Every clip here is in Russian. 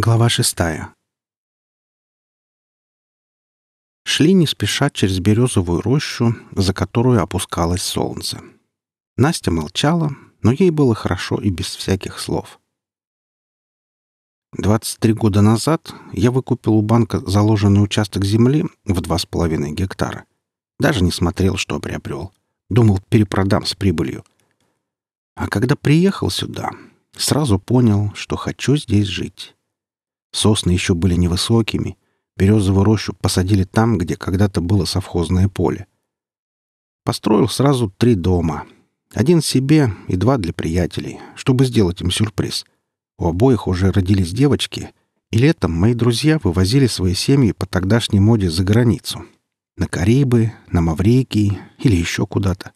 Глава шестая. Шли не спеша через березовую рощу, за которую опускалось солнце. Настя молчала, но ей было хорошо и без всяких слов. Двадцать три года назад я выкупил у банка заложенный участок земли в два с половиной гектара. Даже не смотрел, что приобрел. Думал, перепродам с прибылью. А когда приехал сюда, сразу понял, что хочу здесь жить. Сосны еще были невысокими. Березовую рощу посадили там, где когда-то было совхозное поле. Построил сразу три дома. Один себе и два для приятелей, чтобы сделать им сюрприз. У обоих уже родились девочки, и летом мои друзья вывозили свои семьи по тогдашней моде за границу. На Карибы, на Маврикий или еще куда-то.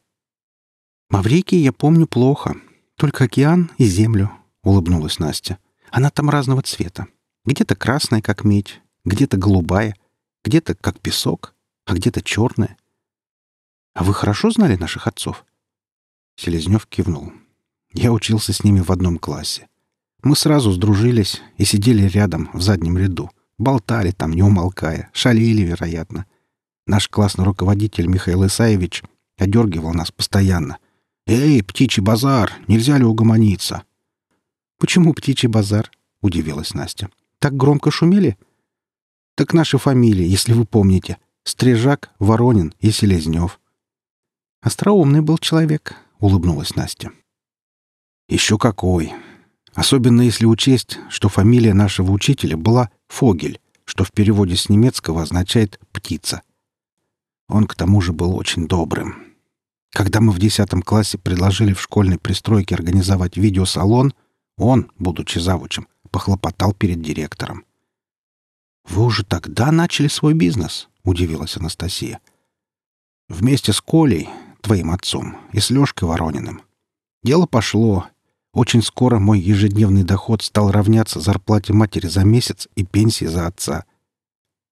Маврикий я помню плохо. Только океан и землю, — улыбнулась Настя. Она там разного цвета. Где-то красная, как медь, где-то голубая, где-то как песок, а где-то черная. А вы хорошо знали наших отцов? Селезнев кивнул. Я учился с ними в одном классе. Мы сразу сдружились и сидели рядом в заднем ряду. Болтали там, не умолкая, шалили, вероятно. Наш классный руководитель Михаил Исаевич одергивал нас постоянно. «Эй, птичий базар! Нельзя ли угомониться?» «Почему птичий базар?» — удивилась Настя. Так громко шумели? Так наши фамилии, если вы помните. Стрижак, Воронин и Селезнев. Остроумный был человек, улыбнулась Настя. Еще какой. Особенно если учесть, что фамилия нашего учителя была Фогель, что в переводе с немецкого означает «птица». Он к тому же был очень добрым. Когда мы в десятом классе предложили в школьной пристройке организовать видеосалон, он, будучи завучем, похлопотал перед директором. «Вы уже тогда начали свой бизнес?» — удивилась Анастасия. «Вместе с Колей, твоим отцом, и с Лёшкой Ворониным. Дело пошло. Очень скоро мой ежедневный доход стал равняться зарплате матери за месяц и пенсии за отца.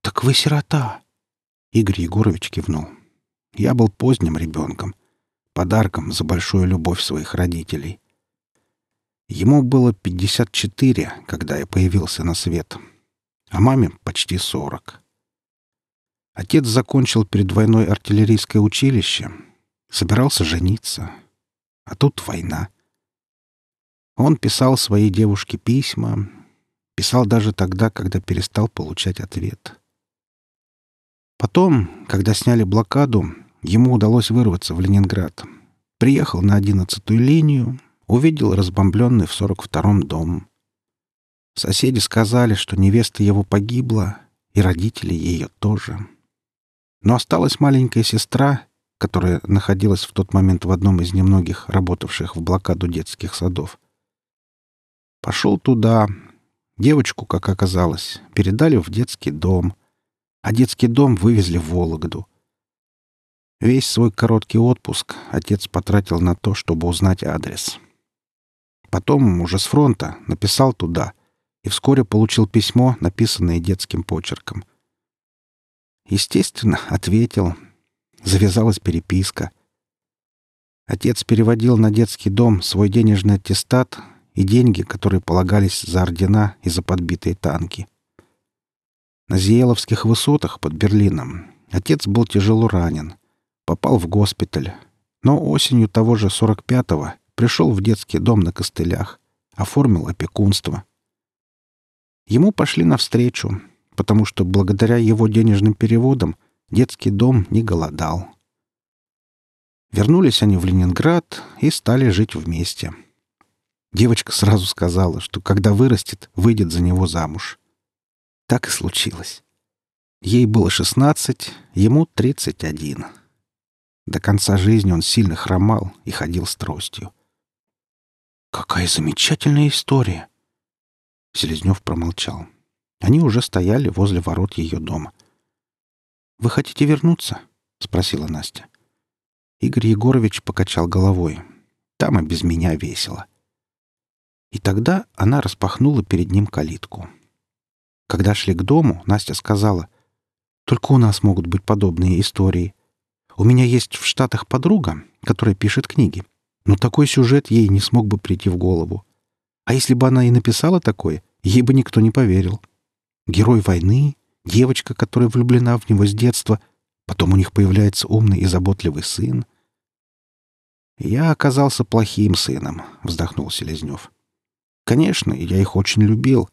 «Так вы сирота!» Игорь Егорович кивнул. «Я был поздним ребенком, подарком за большую любовь своих родителей. Ему было 54, когда я появился на свет, а маме почти 40. Отец закончил перед войной артиллерийское училище, собирался жениться, а тут война. Он писал своей девушке письма, писал даже тогда, когда перестал получать ответ. Потом, когда сняли блокаду, ему удалось вырваться в Ленинград. Приехал на одиннадцатую линию, увидел разбомбленный в сорок втором дом. Соседи сказали, что невеста его погибла, и родители ее тоже. Но осталась маленькая сестра, которая находилась в тот момент в одном из немногих работавших в блокаду детских садов. Пошел туда. Девочку, как оказалось, передали в детский дом, а детский дом вывезли в Вологду. Весь свой короткий отпуск отец потратил на то, чтобы узнать адрес. Потом, уже с фронта, написал туда и вскоре получил письмо, написанное детским почерком. Естественно, ответил. Завязалась переписка. Отец переводил на детский дом свой денежный аттестат и деньги, которые полагались за ордена и за подбитые танки. На Зиеловских высотах под Берлином отец был тяжело ранен, попал в госпиталь, но осенью того же 45-го Пришел в детский дом на костылях, оформил опекунство. Ему пошли навстречу, потому что благодаря его денежным переводам детский дом не голодал. Вернулись они в Ленинград и стали жить вместе. Девочка сразу сказала, что когда вырастет, выйдет за него замуж. Так и случилось. Ей было шестнадцать, ему тридцать один. До конца жизни он сильно хромал и ходил с тростью. «Какая замечательная история!» Селезнев промолчал. Они уже стояли возле ворот ее дома. «Вы хотите вернуться?» — спросила Настя. Игорь Егорович покачал головой. Там и без меня весело. И тогда она распахнула перед ним калитку. Когда шли к дому, Настя сказала, «Только у нас могут быть подобные истории. У меня есть в Штатах подруга, которая пишет книги. Но такой сюжет ей не смог бы прийти в голову. А если бы она и написала такое, ей бы никто не поверил. Герой войны, девочка, которая влюблена в него с детства, потом у них появляется умный и заботливый сын. «Я оказался плохим сыном», — вздохнул Селезнев. «Конечно, я их очень любил,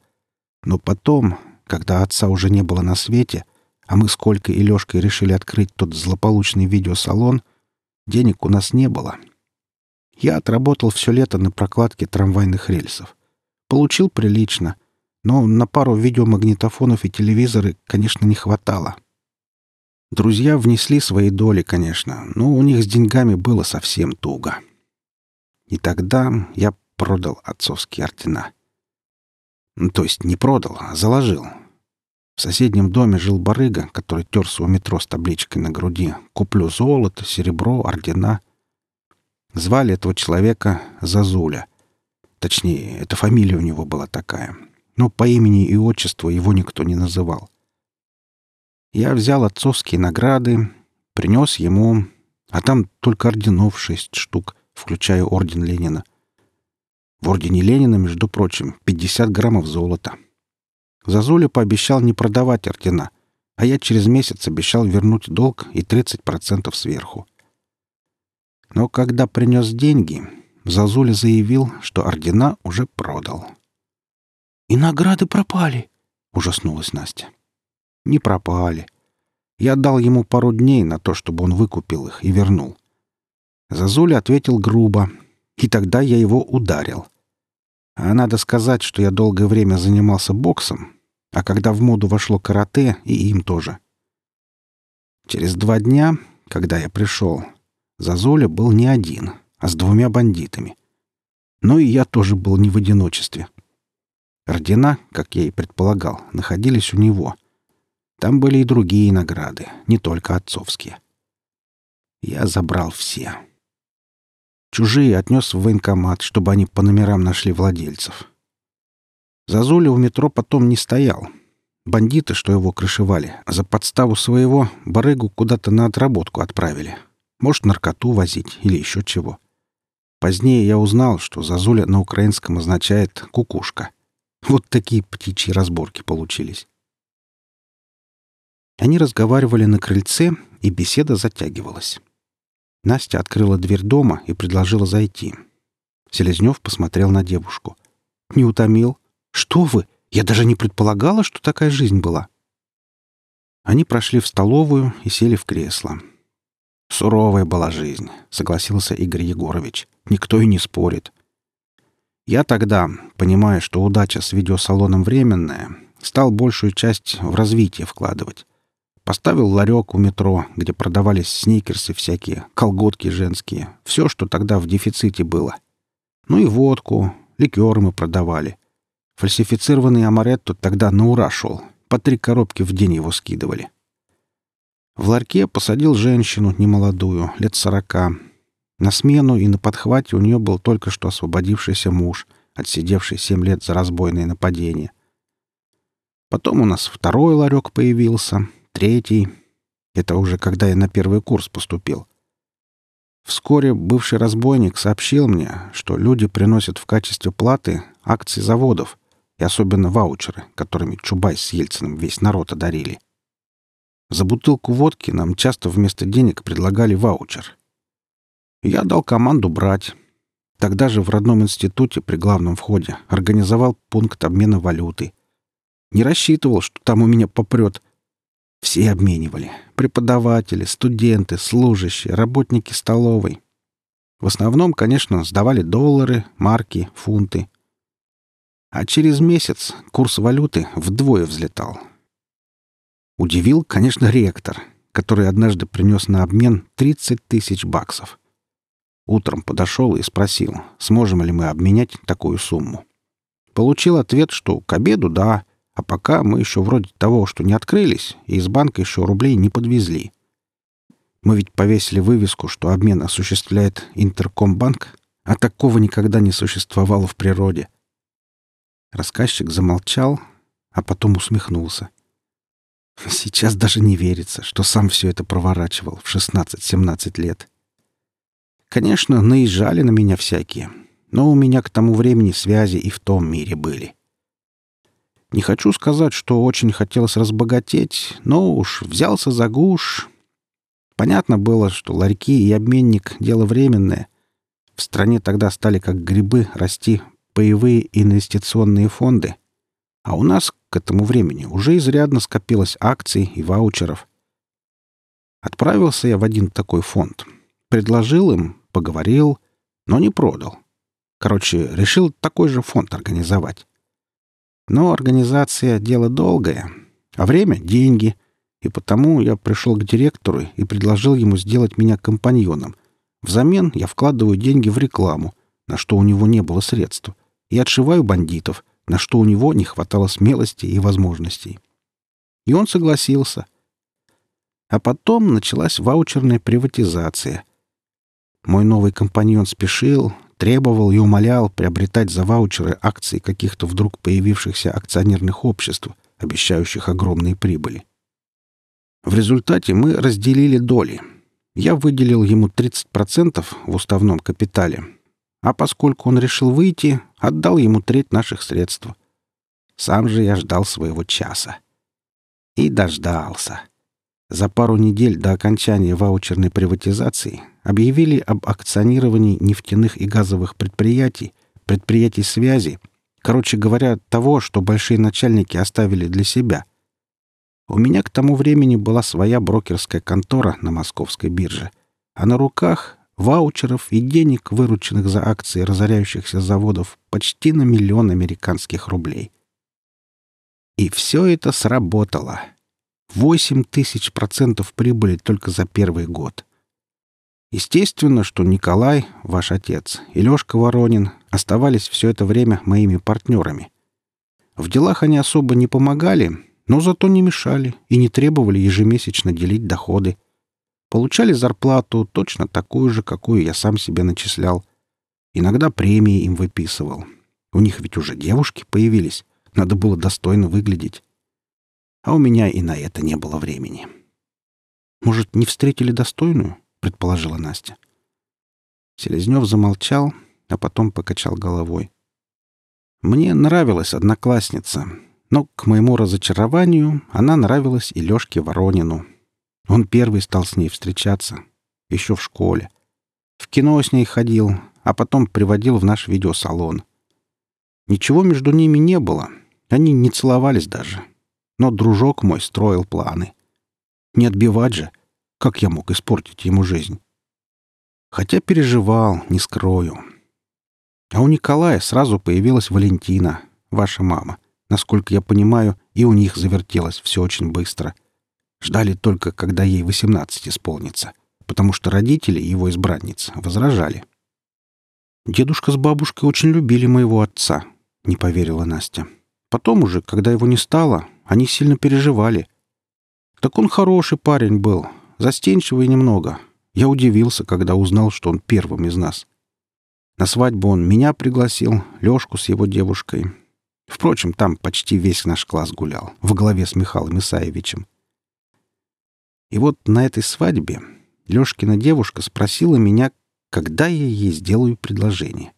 но потом, когда отца уже не было на свете, а мы с Колькой и Лёшкой решили открыть тот злополучный видеосалон, денег у нас не было. Я отработал все лето на прокладке трамвайных рельсов. Получил прилично, но на пару видеомагнитофонов и телевизоры, конечно, не хватало. Друзья внесли свои доли, конечно, но у них с деньгами было совсем туго. И тогда я продал отцовские ордена. Ну, то есть не продал, а заложил. В соседнем доме жил барыга, который терся у метро с табличкой на груди «Куплю золото, серебро, ордена». Звали этого человека Зазуля. Точнее, эта фамилия у него была такая. Но по имени и отчеству его никто не называл. Я взял отцовские награды, принес ему, а там только орденов шесть штук, включая орден Ленина — в ордене Ленина, между прочим, 50 граммов золота. Зазуля пообещал не продавать ордена, а я через месяц обещал вернуть долг и 30% сверху. Но когда принес деньги, Зазуля заявил, что ордена уже продал. «И награды пропали!» — ужаснулась Настя. «Не пропали. Я дал ему пару дней на то, чтобы он выкупил их и вернул». Зазуля ответил грубо — и тогда я его ударил. А надо сказать, что я долгое время занимался боксом, а когда в моду вошло карате, и им тоже. Через два дня, когда я пришел, Зазоля был не один, а с двумя бандитами. Но и я тоже был не в одиночестве. Ордена, как я и предполагал, находились у него. Там были и другие награды, не только отцовские. Я забрал все. Чужие отнес в военкомат, чтобы они по номерам нашли владельцев. Зазуля у метро потом не стоял. Бандиты, что его крышевали, за подставу своего барыгу куда-то на отработку отправили. Может, наркоту возить или еще чего. Позднее я узнал, что Зазуля на украинском означает «кукушка». Вот такие птичьи разборки получились. Они разговаривали на крыльце, и беседа затягивалась. Настя открыла дверь дома и предложила зайти. Селезнев посмотрел на девушку. «Не утомил? Что вы? Я даже не предполагала, что такая жизнь была». Они прошли в столовую и сели в кресло. «Суровая была жизнь», — согласился Игорь Егорович. «Никто и не спорит. Я тогда, понимая, что удача с видеосалоном временная, стал большую часть в развитие вкладывать. Поставил ларек у метро, где продавались сникерсы всякие, колготки женские. Все, что тогда в дефиците было. Ну и водку, ликеры мы продавали. Фальсифицированный амаретто тогда на ура шел. По три коробки в день его скидывали. В ларьке посадил женщину немолодую, лет сорока. На смену и на подхвате у нее был только что освободившийся муж, отсидевший семь лет за разбойное нападение. Потом у нас второй ларек появился — третий. Это уже когда я на первый курс поступил. Вскоре бывший разбойник сообщил мне, что люди приносят в качестве платы акции заводов и особенно ваучеры, которыми Чубай с Ельциным весь народ одарили. За бутылку водки нам часто вместо денег предлагали ваучер. Я дал команду брать. Тогда же в родном институте при главном входе организовал пункт обмена валюты. Не рассчитывал, что там у меня попрет, все обменивали. Преподаватели, студенты, служащие, работники столовой. В основном, конечно, сдавали доллары, марки, фунты. А через месяц курс валюты вдвое взлетал. Удивил, конечно, ректор, который однажды принес на обмен 30 тысяч баксов. Утром подошел и спросил, сможем ли мы обменять такую сумму. Получил ответ, что к обеду — да, а пока мы еще вроде того, что не открылись, и из банка еще рублей не подвезли. Мы ведь повесили вывеску, что обмен осуществляет Интеркомбанк, а такого никогда не существовало в природе. Рассказчик замолчал, а потом усмехнулся. Сейчас даже не верится, что сам все это проворачивал в 16-17 лет. Конечно, наезжали на меня всякие, но у меня к тому времени связи и в том мире были. Не хочу сказать, что очень хотелось разбогатеть, но уж взялся за гуш. Понятно было, что ларьки и обменник — дело временное. В стране тогда стали как грибы расти паевые инвестиционные фонды. А у нас к этому времени уже изрядно скопилось акций и ваучеров. Отправился я в один такой фонд. Предложил им, поговорил, но не продал. Короче, решил такой же фонд организовать. Но организация — дело долгое, а время — деньги, и потому я пришел к директору и предложил ему сделать меня компаньоном. Взамен я вкладываю деньги в рекламу, на что у него не было средств, и отшиваю бандитов, на что у него не хватало смелости и возможностей. И он согласился. А потом началась ваучерная приватизация. Мой новый компаньон спешил, требовал и умолял приобретать за ваучеры акции каких-то вдруг появившихся акционерных обществ, обещающих огромные прибыли. В результате мы разделили доли. Я выделил ему 30% в уставном капитале, а поскольку он решил выйти, отдал ему треть наших средств. Сам же я ждал своего часа. И дождался. За пару недель до окончания ваучерной приватизации объявили об акционировании нефтяных и газовых предприятий, предприятий связи, короче говоря, того, что большие начальники оставили для себя. У меня к тому времени была своя брокерская контора на московской бирже, а на руках ваучеров и денег, вырученных за акции разоряющихся заводов, почти на миллион американских рублей. И все это сработало. Восемь тысяч процентов прибыли только за первый год. Естественно, что Николай, ваш отец, и Лёшка Воронин оставались все это время моими партнерами. В делах они особо не помогали, но зато не мешали и не требовали ежемесячно делить доходы. Получали зарплату точно такую же, какую я сам себе начислял. Иногда премии им выписывал. У них ведь уже девушки появились. Надо было достойно выглядеть а у меня и на это не было времени. «Может, не встретили достойную?» — предположила Настя. Селезнев замолчал, а потом покачал головой. Мне нравилась одноклассница, но, к моему разочарованию, она нравилась и Лёшке Воронину. Он первый стал с ней встречаться, еще в школе. В кино с ней ходил, а потом приводил в наш видеосалон. Ничего между ними не было, они не целовались даже но дружок мой строил планы. Не отбивать же, как я мог испортить ему жизнь. Хотя переживал, не скрою. А у Николая сразу появилась Валентина, ваша мама. Насколько я понимаю, и у них завертелось все очень быстро. Ждали только, когда ей восемнадцать исполнится, потому что родители его избранниц возражали. «Дедушка с бабушкой очень любили моего отца», — не поверила Настя. Потом уже, когда его не стало, они сильно переживали. Так он хороший парень был, застенчивый немного. Я удивился, когда узнал, что он первым из нас. На свадьбу он меня пригласил, Лёшку с его девушкой. Впрочем, там почти весь наш класс гулял, во главе с Михаилом Исаевичем. И вот на этой свадьбе Лёшкина девушка спросила меня, когда я ей сделаю предложение.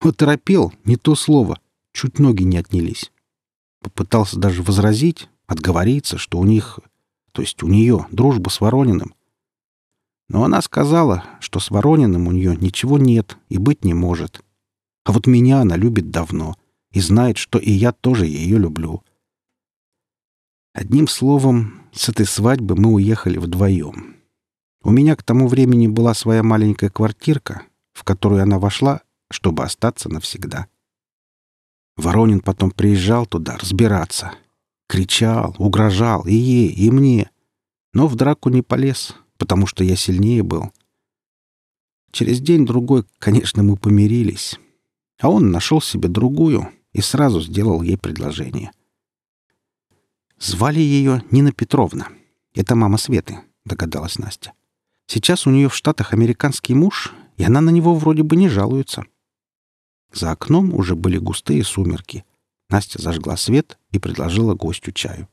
Вот торопел, не то слово, чуть ноги не отнялись. Попытался даже возразить, отговориться, что у них, то есть у нее, дружба с Ворониным. Но она сказала, что с Ворониным у нее ничего нет и быть не может. А вот меня она любит давно и знает, что и я тоже ее люблю. Одним словом, с этой свадьбы мы уехали вдвоем. У меня к тому времени была своя маленькая квартирка, в которую она вошла, чтобы остаться навсегда. Воронин потом приезжал туда разбираться. Кричал, угрожал и ей, и мне. Но в драку не полез, потому что я сильнее был. Через день-другой, конечно, мы помирились. А он нашел себе другую и сразу сделал ей предложение. Звали ее Нина Петровна. Это мама Светы, догадалась Настя. Сейчас у нее в Штатах американский муж, и она на него вроде бы не жалуется. За окном уже были густые сумерки. Настя зажгла свет и предложила гостю чаю.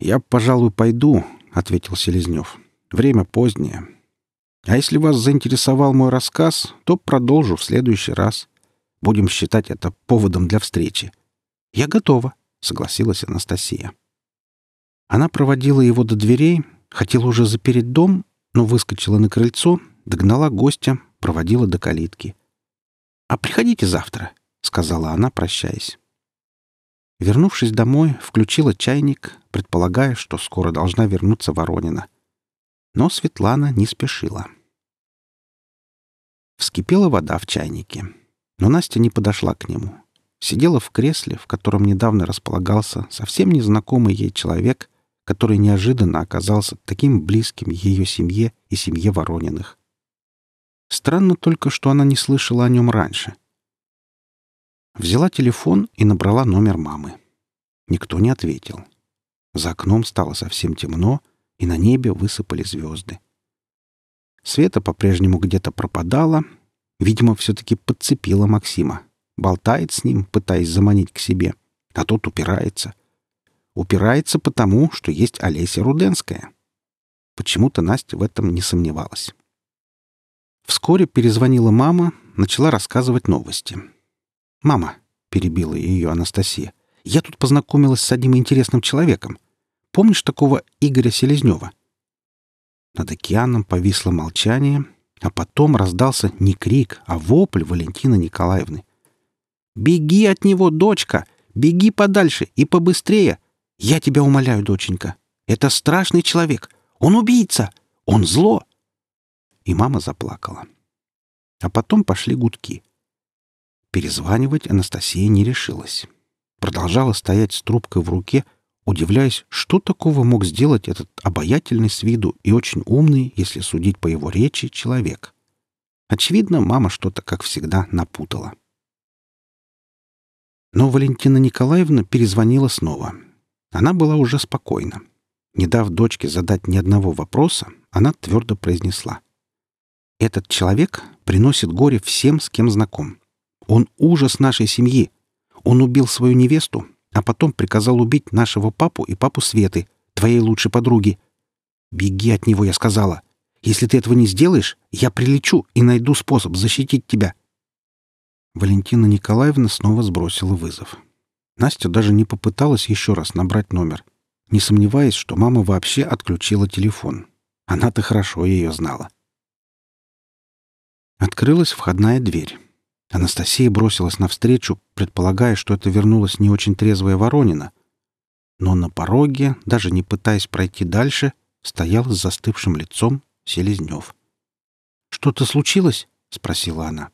«Я, пожалуй, пойду», — ответил Селезнев. «Время позднее. А если вас заинтересовал мой рассказ, то продолжу в следующий раз. Будем считать это поводом для встречи. «Я готова», — согласилась Анастасия. Она проводила его до дверей, хотела уже запереть дом, но выскочила на крыльцо, догнала гостя, проводила до калитки. «А приходите завтра», — сказала она, прощаясь. Вернувшись домой, включила чайник, предполагая, что скоро должна вернуться Воронина. Но Светлана не спешила. Вскипела вода в чайнике, но Настя не подошла к нему. Сидела в кресле, в котором недавно располагался совсем незнакомый ей человек, который неожиданно оказался таким близким ее семье и семье Ворониных. Странно только, что она не слышала о нем раньше. Взяла телефон и набрала номер мамы. Никто не ответил. За окном стало совсем темно, и на небе высыпали звезды. Света по-прежнему где-то пропадала. Видимо, все-таки подцепила Максима. Болтает с ним, пытаясь заманить к себе. А тот упирается. Упирается потому, что есть Олеся Руденская. Почему-то Настя в этом не сомневалась. Вскоре перезвонила мама, начала рассказывать новости. «Мама», — перебила ее Анастасия, — «я тут познакомилась с одним интересным человеком. Помнишь такого Игоря Селезнева?» Над океаном повисло молчание, а потом раздался не крик, а вопль Валентины Николаевны. «Беги от него, дочка! Беги подальше и побыстрее! Я тебя умоляю, доченька! Это страшный человек! Он убийца! Он зло!» И мама заплакала. А потом пошли гудки. Перезванивать Анастасия не решилась. Продолжала стоять с трубкой в руке, удивляясь, что такого мог сделать этот обаятельный с виду и очень умный, если судить по его речи, человек. Очевидно, мама что-то, как всегда, напутала. Но Валентина Николаевна перезвонила снова. Она была уже спокойна. Не дав дочке задать ни одного вопроса, она твердо произнесла. «Этот человек приносит горе всем, с кем знаком. Он ужас нашей семьи. Он убил свою невесту, а потом приказал убить нашего папу и папу Светы, твоей лучшей подруги. Беги от него, я сказала. Если ты этого не сделаешь, я прилечу и найду способ защитить тебя. Валентина Николаевна снова сбросила вызов. Настя даже не попыталась еще раз набрать номер, не сомневаясь, что мама вообще отключила телефон. Она-то хорошо ее знала. Открылась входная дверь. Анастасия бросилась навстречу, предполагая, что это вернулась не очень трезвая Воронина. Но на пороге, даже не пытаясь пройти дальше, стоял с застывшим лицом Селезнев. «Что-то случилось?» — спросила она.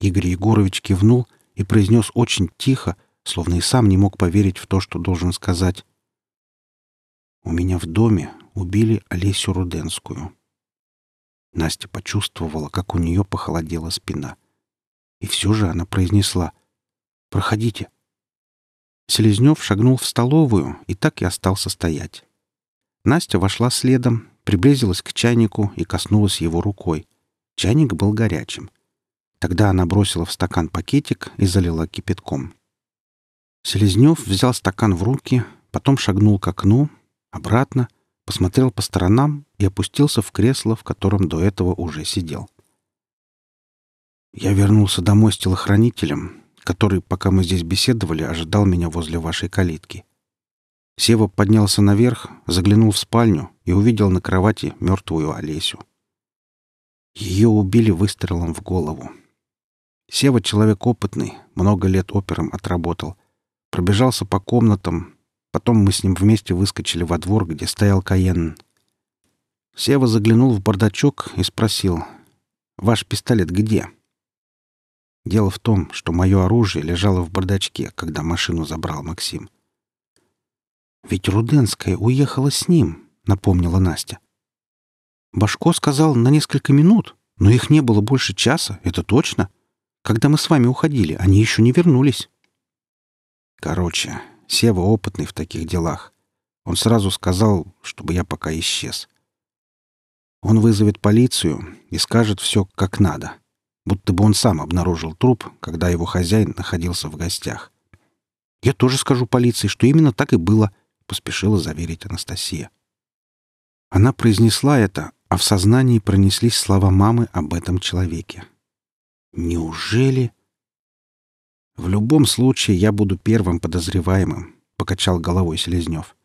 Игорь Егорович кивнул и произнес очень тихо, словно и сам не мог поверить в то, что должен сказать. «У меня в доме убили Олесю Руденскую». Настя почувствовала, как у нее похолодела спина — и все же она произнесла «Проходите». Селезнев шагнул в столовую и так и остался стоять. Настя вошла следом, приблизилась к чайнику и коснулась его рукой. Чайник был горячим. Тогда она бросила в стакан пакетик и залила кипятком. Селезнев взял стакан в руки, потом шагнул к окну, обратно, посмотрел по сторонам и опустился в кресло, в котором до этого уже сидел. Я вернулся домой с телохранителем, который, пока мы здесь беседовали, ожидал меня возле вашей калитки. Сева поднялся наверх, заглянул в спальню и увидел на кровати мертвую Олесю. Ее убили выстрелом в голову. Сева человек опытный, много лет опером отработал. Пробежался по комнатам, потом мы с ним вместе выскочили во двор, где стоял Каен. Сева заглянул в бардачок и спросил, «Ваш пистолет где?» Дело в том, что мое оружие лежало в бардачке, когда машину забрал Максим. «Ведь Руденская уехала с ним», — напомнила Настя. «Башко сказал на несколько минут, но их не было больше часа, это точно. Когда мы с вами уходили, они еще не вернулись». Короче, Сева опытный в таких делах. Он сразу сказал, чтобы я пока исчез. Он вызовет полицию и скажет все как надо будто бы он сам обнаружил труп, когда его хозяин находился в гостях. «Я тоже скажу полиции, что именно так и было», — поспешила заверить Анастасия. Она произнесла это, а в сознании пронеслись слова мамы об этом человеке. «Неужели...» В любом случае я буду первым подозреваемым, покачал головой Селезнев.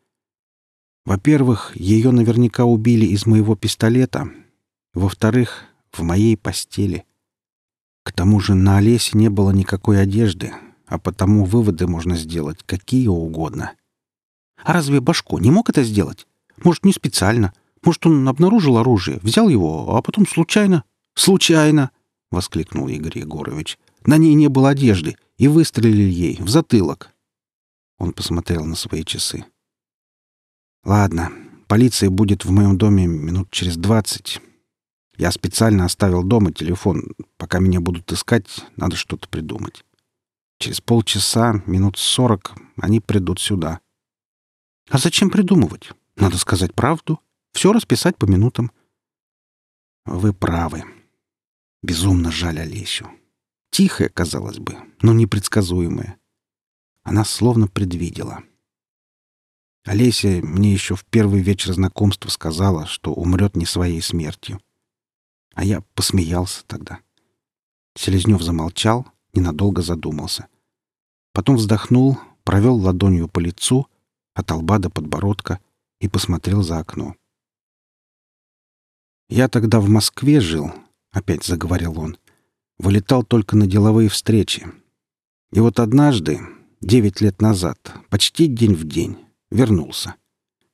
Во-первых, ее наверняка убили из моего пистолета. Во-вторых, в моей постели. К тому же на Олесе не было никакой одежды, а потому выводы можно сделать какие угодно. А разве Башко не мог это сделать? Может, не специально? Может, он обнаружил оружие, взял его, а потом случайно? Случайно! — воскликнул Игорь Егорович. На ней не было одежды, и выстрелили ей в затылок. Он посмотрел на свои часы. «Ладно, полиция будет в моем доме минут через двадцать. Я специально оставил дома телефон. Пока меня будут искать, надо что-то придумать. Через полчаса, минут сорок, они придут сюда. А зачем придумывать? Надо сказать правду. Все расписать по минутам. Вы правы. Безумно жаль Олесю. Тихая, казалось бы, но непредсказуемая. Она словно предвидела. Олеся мне еще в первый вечер знакомства сказала, что умрет не своей смертью. А я посмеялся тогда. Селезнев замолчал, ненадолго задумался. Потом вздохнул, провел ладонью по лицу, от лба до подбородка и посмотрел за окно. «Я тогда в Москве жил», — опять заговорил он. «Вылетал только на деловые встречи. И вот однажды, девять лет назад, почти день в день, вернулся.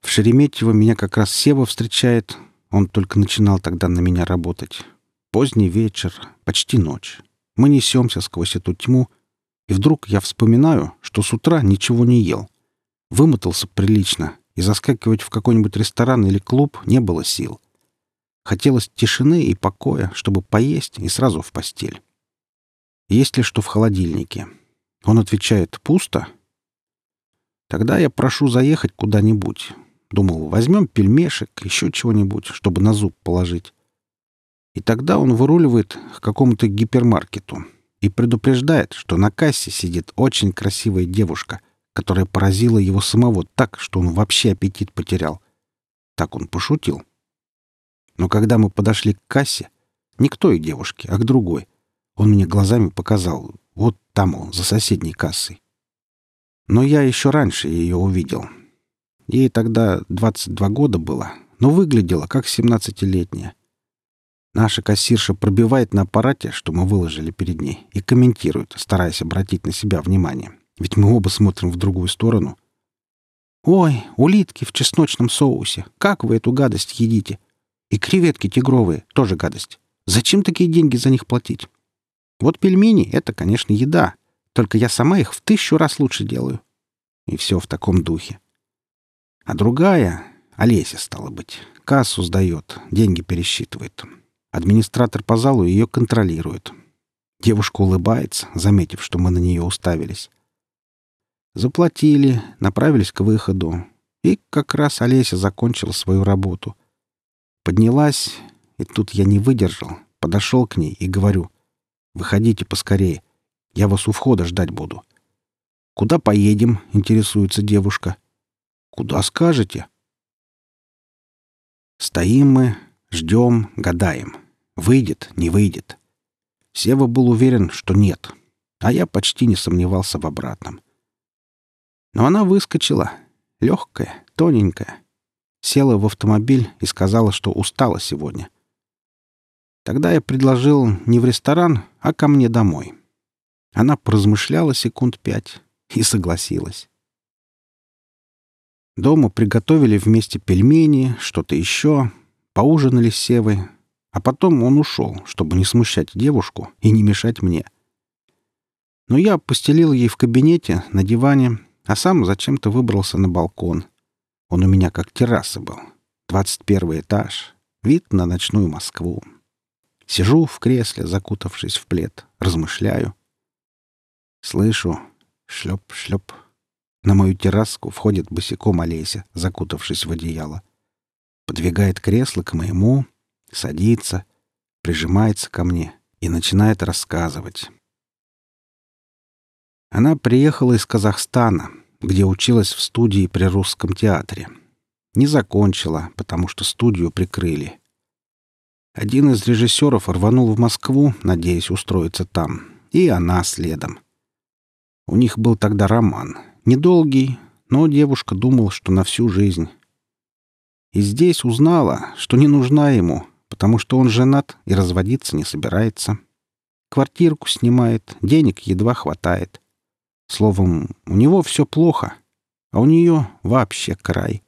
В Шереметьево меня как раз Сева встречает, он только начинал тогда на меня работать. Поздний вечер, почти ночь. Мы несемся сквозь эту тьму, и вдруг я вспоминаю, что с утра ничего не ел. Вымотался прилично, и заскакивать в какой-нибудь ресторан или клуб не было сил. Хотелось тишины и покоя, чтобы поесть и сразу в постель. Есть ли что в холодильнике? Он отвечает «пусто». Тогда я прошу заехать куда-нибудь. Думал, возьмем пельмешек, еще чего-нибудь, чтобы на зуб положить. И тогда он выруливает к какому-то гипермаркету и предупреждает, что на кассе сидит очень красивая девушка, которая поразила его самого так, что он вообще аппетит потерял. Так он пошутил. Но когда мы подошли к кассе, не к той девушке, а к другой, он мне глазами показал, вот там он, за соседней кассой. Но я еще раньше ее увидел, Ей тогда 22 года было, но выглядела как 17-летняя. Наша кассирша пробивает на аппарате, что мы выложили перед ней, и комментирует, стараясь обратить на себя внимание. Ведь мы оба смотрим в другую сторону. «Ой, улитки в чесночном соусе! Как вы эту гадость едите? И креветки тигровые — тоже гадость. Зачем такие деньги за них платить? Вот пельмени — это, конечно, еда, только я сама их в тысячу раз лучше делаю». И все в таком духе. А другая, Олеся, стала быть, кассу сдает, деньги пересчитывает. Администратор по залу ее контролирует. Девушка улыбается, заметив, что мы на нее уставились. Заплатили, направились к выходу. И как раз Олеся закончила свою работу. Поднялась, и тут я не выдержал, подошел к ней и говорю, «Выходите поскорее, я вас у входа ждать буду». «Куда поедем?» — интересуется девушка. — Куда скажете? Стоим мы, ждем, гадаем. Выйдет, не выйдет. Сева был уверен, что нет, а я почти не сомневался в обратном. Но она выскочила, легкая, тоненькая, села в автомобиль и сказала, что устала сегодня. Тогда я предложил не в ресторан, а ко мне домой. Она поразмышляла секунд пять и согласилась. Дома приготовили вместе пельмени, что-то еще, поужинали с Севой, а потом он ушел, чтобы не смущать девушку и не мешать мне. Но я постелил ей в кабинете, на диване, а сам зачем-то выбрался на балкон. Он у меня как терраса был. Двадцать первый этаж. Вид на ночную Москву. Сижу в кресле, закутавшись в плед, размышляю. Слышу шлеп-шлеп на мою терраску входит босиком Олеся, закутавшись в одеяло. Подвигает кресло к моему, садится, прижимается ко мне и начинает рассказывать. Она приехала из Казахстана, где училась в студии при русском театре. Не закончила, потому что студию прикрыли. Один из режиссеров рванул в Москву, надеясь устроиться там, и она следом. У них был тогда роман. Недолгий, но девушка думала, что на всю жизнь. И здесь узнала, что не нужна ему, потому что он женат и разводиться не собирается. Квартирку снимает, денег едва хватает. Словом, у него все плохо, а у нее вообще край.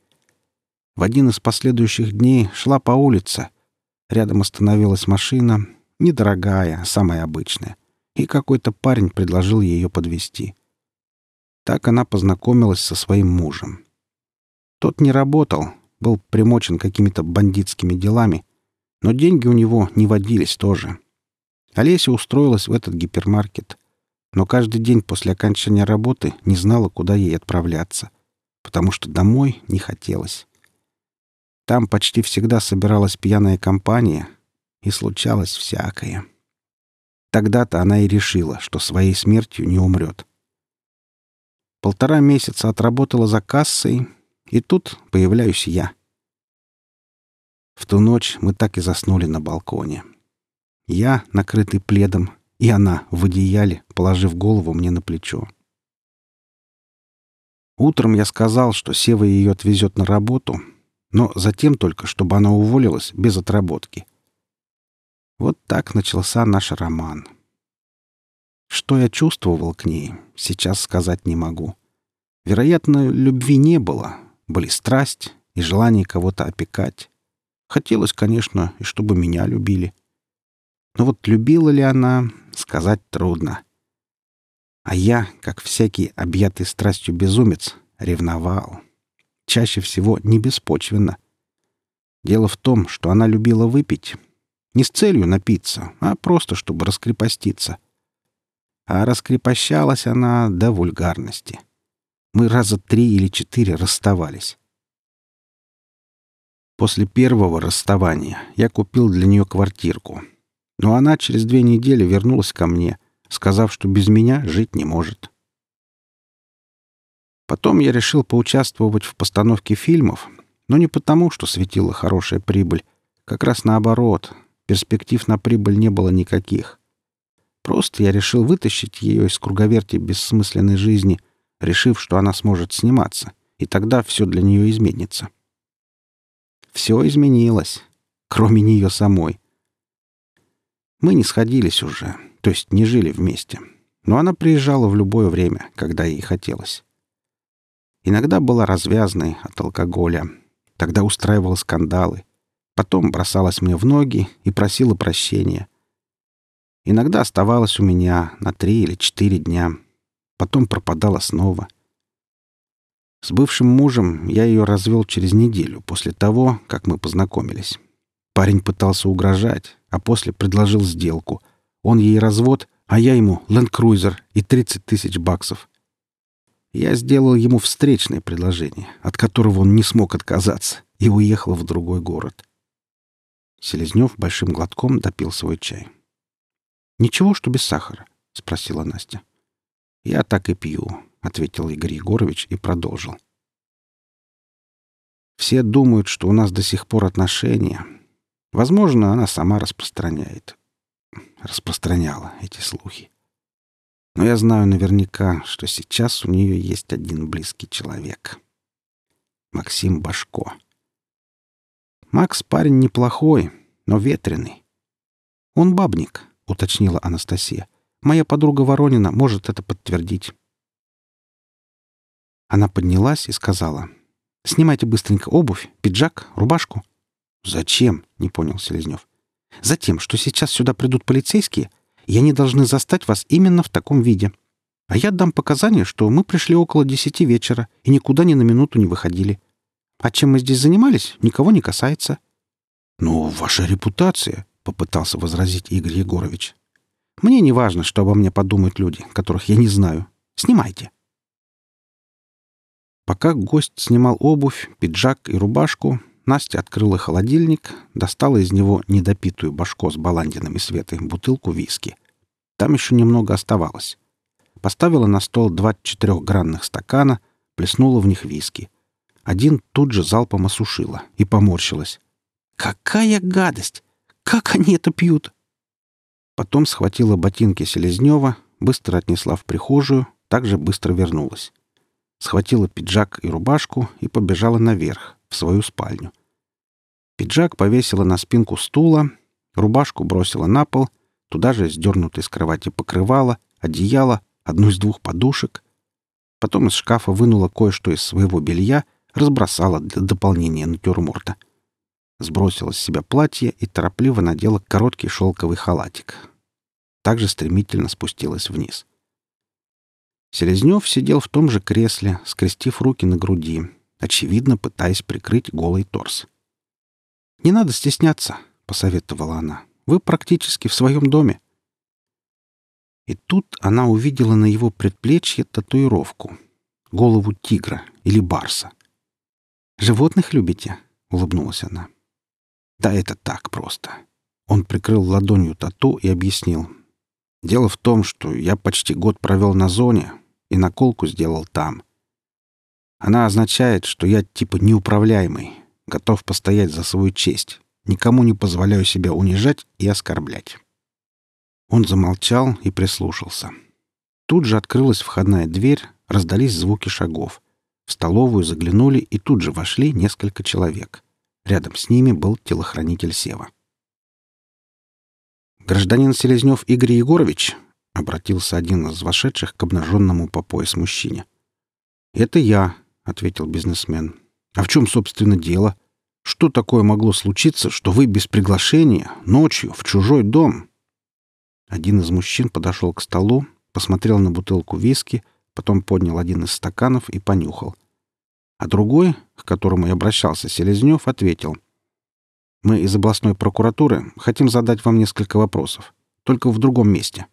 В один из последующих дней шла по улице. Рядом остановилась машина, недорогая, самая обычная, и какой-то парень предложил ее подвести. Так она познакомилась со своим мужем. Тот не работал, был примочен какими-то бандитскими делами, но деньги у него не водились тоже. Олеся устроилась в этот гипермаркет, но каждый день после окончания работы не знала, куда ей отправляться, потому что домой не хотелось. Там почти всегда собиралась пьяная компания, и случалось всякое. Тогда-то она и решила, что своей смертью не умрет. Полтора месяца отработала за кассой, и тут появляюсь я. В ту ночь мы так и заснули на балконе. Я, накрытый пледом, и она в одеяле, положив голову мне на плечо. Утром я сказал, что Сева ее отвезет на работу, но затем только, чтобы она уволилась без отработки. Вот так начался наш роман. Что я чувствовал к ней, сейчас сказать не могу. Вероятно, любви не было, были страсть и желание кого-то опекать. Хотелось, конечно, и чтобы меня любили. Но вот любила ли она, сказать трудно. А я, как всякий объятый страстью безумец, ревновал. Чаще всего не беспочвенно. Дело в том, что она любила выпить. Не с целью напиться, а просто чтобы раскрепоститься. А раскрепощалась она до вульгарности. Мы раза три или четыре расставались. После первого расставания я купил для нее квартирку. Но она через две недели вернулась ко мне, сказав, что без меня жить не может. Потом я решил поучаствовать в постановке фильмов, но не потому, что светила хорошая прибыль. Как раз наоборот, перспектив на прибыль не было никаких. Просто я решил вытащить ее из круговерти бессмысленной жизни, решив, что она сможет сниматься, и тогда все для нее изменится. — все изменилось, кроме нее самой. Мы не сходились уже, то есть не жили вместе. Но она приезжала в любое время, когда ей хотелось. Иногда была развязной от алкоголя. Тогда устраивала скандалы. Потом бросалась мне в ноги и просила прощения. Иногда оставалась у меня на три или четыре дня. Потом пропадала снова — с бывшим мужем я ее развел через неделю после того, как мы познакомились. Парень пытался угрожать, а после предложил сделку. Он ей развод, а я ему ленд-крузер и 30 тысяч баксов. Я сделал ему встречное предложение, от которого он не смог отказаться, и уехал в другой город. Селезнев большим глотком допил свой чай. «Ничего, что без сахара?» — спросила Настя. «Я так и пью. — ответил Игорь Егорович и продолжил. «Все думают, что у нас до сих пор отношения. Возможно, она сама распространяет. Распространяла эти слухи. Но я знаю наверняка, что сейчас у нее есть один близкий человек. Максим Башко. Макс парень неплохой, но ветреный. Он бабник, уточнила Анастасия. Моя подруга Воронина может это подтвердить. Она поднялась и сказала. «Снимайте быстренько обувь, пиджак, рубашку». «Зачем?» — не понял Селезнев. «Затем, что сейчас сюда придут полицейские, и они должны застать вас именно в таком виде. А я дам показания, что мы пришли около десяти вечера и никуда ни на минуту не выходили. А чем мы здесь занимались, никого не касается». «Ну, ваша репутация», — попытался возразить Игорь Егорович. «Мне не важно, что обо мне подумают люди, которых я не знаю. Снимайте». Пока гость снимал обувь, пиджак и рубашку, Настя открыла холодильник, достала из него недопитую башко с баландином и светой бутылку виски. Там еще немного оставалось. Поставила на стол два четырехгранных стакана, плеснула в них виски. Один тут же залпом осушила и поморщилась. «Какая гадость! Как они это пьют?» Потом схватила ботинки Селезнева, быстро отнесла в прихожую, также быстро вернулась. Схватила пиджак и рубашку и побежала наверх, в свою спальню. Пиджак повесила на спинку стула, рубашку бросила на пол, туда же сдернутый с кровати покрывало, одеяло, одну из двух подушек. Потом из шкафа вынула кое-что из своего белья, разбросала для дополнения натюрморта. Сбросила с себя платье и торопливо надела короткий шелковый халатик. Также стремительно спустилась вниз. Селезнев сидел в том же кресле, скрестив руки на груди, очевидно, пытаясь прикрыть голый торс. «Не надо стесняться», — посоветовала она. «Вы практически в своем доме». И тут она увидела на его предплечье татуировку — голову тигра или барса. «Животных любите?» — улыбнулась она. «Да это так просто». Он прикрыл ладонью тату и объяснил. «Дело в том, что я почти год провел на зоне и наколку сделал там. Она означает, что я типа неуправляемый, готов постоять за свою честь, никому не позволяю себя унижать и оскорблять». Он замолчал и прислушался. Тут же открылась входная дверь, раздались звуки шагов — в столовую заглянули и тут же вошли несколько человек. Рядом с ними был телохранитель Сева. «Гражданин Селезнев Игорь Егорович?» — обратился один из вошедших к обнаженному по пояс мужчине. «Это я», — ответил бизнесмен. «А в чем, собственно, дело? Что такое могло случиться, что вы без приглашения, ночью, в чужой дом?» Один из мужчин подошел к столу, посмотрел на бутылку виски, потом поднял один из стаканов и понюхал. А другой, к которому и обращался Селезнев, ответил. «Мы из областной прокуратуры хотим задать вам несколько вопросов, только в другом месте».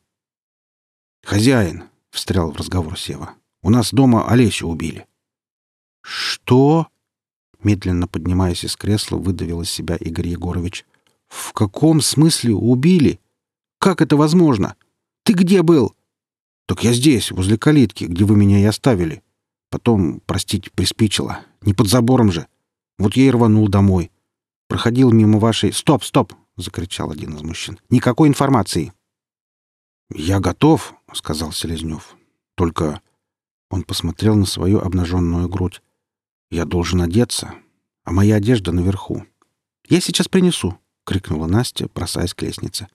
«Хозяин», — встрял в разговор Сева, — «у нас дома Олесю убили». «Что?» — медленно поднимаясь из кресла, выдавил из себя Игорь Егорович. «В каком смысле убили? Как это возможно? Ты где был?» «Так я здесь, возле калитки, где вы меня и оставили. Потом, простите, приспичило. Не под забором же. Вот я и рванул домой. Проходил мимо вашей... Стоп, стоп! — закричал один из мужчин. Никакой информации. Я готов, — сказал Селезнев. Только... Он посмотрел на свою обнаженную грудь. Я должен одеться, а моя одежда наверху. Я сейчас принесу, — крикнула Настя, бросаясь к лестнице.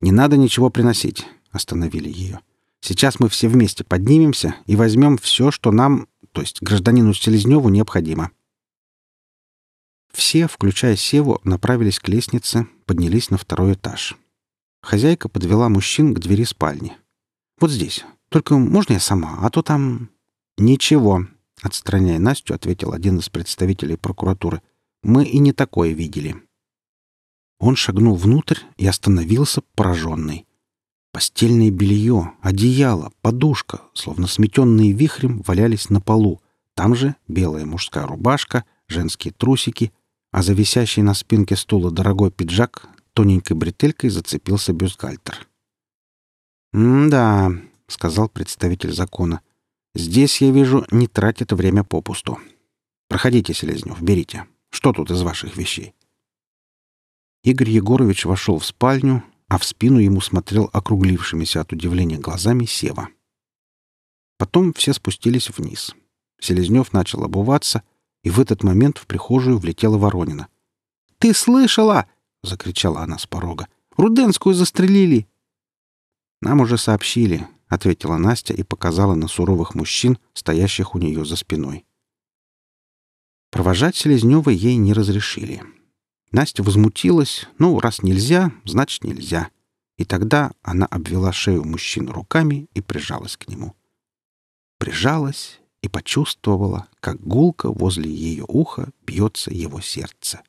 Не надо ничего приносить, — остановили ее. Сейчас мы все вместе поднимемся и возьмем все, что нам то есть гражданину Селезневу, необходимо. Все, включая Севу, направились к лестнице, поднялись на второй этаж. Хозяйка подвела мужчин к двери спальни. «Вот здесь. Только можно я сама, а то там...» «Ничего», — отстраняя Настю, ответил один из представителей прокуратуры. «Мы и не такое видели». Он шагнул внутрь и остановился пораженный. Постельное белье, одеяло, подушка, словно сметенные вихрем, валялись на полу. Там же белая мужская рубашка, женские трусики, а за висящий на спинке стула дорогой пиджак тоненькой бретелькой зацепился бюстгальтер. «М-да», — сказал представитель закона, — «здесь, я вижу, не тратят время попусту. Проходите, Селезнев, берите. Что тут из ваших вещей?» Игорь Егорович вошел в спальню, а в спину ему смотрел округлившимися от удивления глазами Сева. Потом все спустились вниз. Селезнев начал обуваться, и в этот момент в прихожую влетела Воронина. «Ты слышала?» — закричала она с порога. «Руденскую застрелили!» «Нам уже сообщили», — ответила Настя и показала на суровых мужчин, стоящих у нее за спиной. Провожать Селезнева ей не разрешили. Настя возмутилась. Ну, раз нельзя, значит нельзя. И тогда она обвела шею мужчины руками и прижалась к нему. Прижалась и почувствовала, как гулко возле ее уха бьется его сердце.